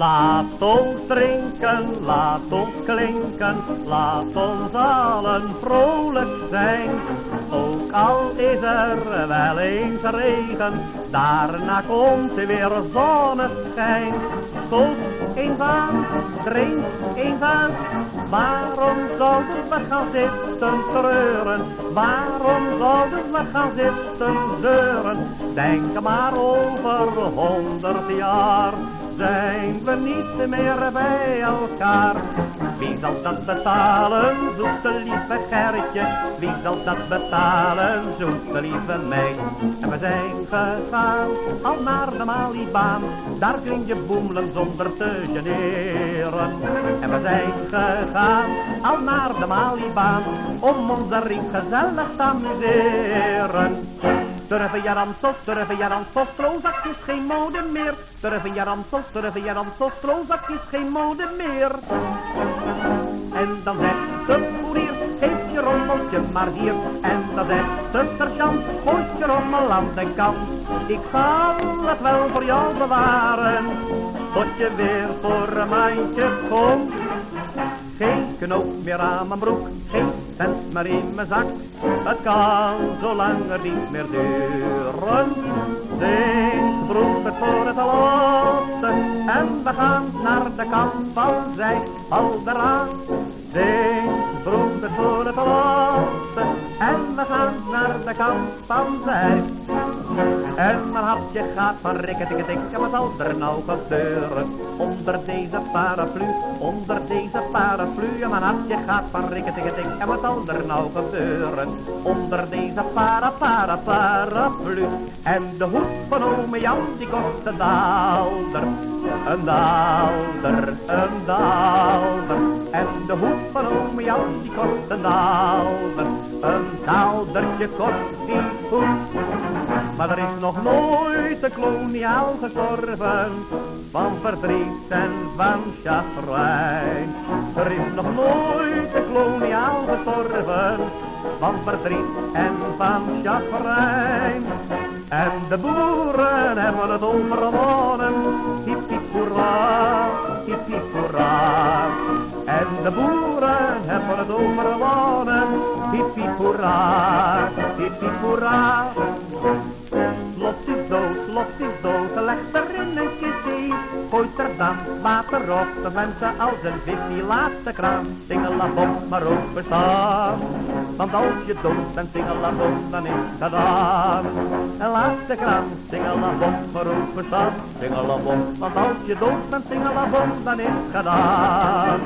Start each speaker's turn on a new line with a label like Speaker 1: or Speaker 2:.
Speaker 1: Laat ons drinken, laat ons klinken, laat ons allen vrolijk zijn. Ook al is er wel eens regen, daarna komt er weer zonneschijn. Tot eens aan, drink eens aan, waarom zouden we gaan zitten treuren? Waarom zouden we gaan zitten zeuren? Denk maar over honderd jaar zijn we niet meer bij elkaar. Wie zal dat betalen, zoete lieve Gerritje? Wie zal dat betalen, zoete lieve meid? En we zijn gegaan, al naar de Malibaan. Daar kun je boemelen zonder te generen. En we zijn gegaan, al naar de Malibaan. Om onze ring gezellig te amuseren. Durven je Amstel, durven je Amstel, Strozak is geen mode meer. Durven je Amstel, durven je Amstel, Strozak is geen mode meer. En dan zegt de koerier, geef je rommeltje maar hier. En dan zegt de sergeant, gooi je rommel aan de kant. Ik zal het wel voor jou bewaren, tot je weer voor een maandje komt. Geen knoop meer aan mijn broek, geen cent meer in mijn zak. Het kan zo langer niet meer duren. Zing broek het voor het laatste en we gaan naar de kant van zij, al eraan. Zing broek het voor het laatste en we gaan naar de kant van zij. En mijn hartje gaat van rikketikketik en wat zal er nou gebeuren? Onder deze paraplu, onder deze paraplu En mijn hartje gaat van rikketikketik en wat zal er nou gebeuren? Onder deze para para paraplu En de hoed van ome Jan die kost een daalder Een daalder, een daalder En de hoed van ome Jan die kost een daalder Een daaldertje kost die hoed maar er is nog nooit de koloniaal gestorven van verdriet en van chagrijn. Er is nog nooit de koloniaal gestorven van verdriet en van chagrijn. En de boeren hebben het overwonnen, hip hip hoera, hip. En de boeren hebben het overwonnen, hip hip hoera, hip. Gooit er dan water op, de mensen als een vis die laatste kraan. Singelabom maar openstaan. Want als je dood bent, singelabom, dan is het gedaan. En laatste kraan, singelabom maar openstaan. Singelabom, want als je dood bent, singelabom, dan is het gedaan.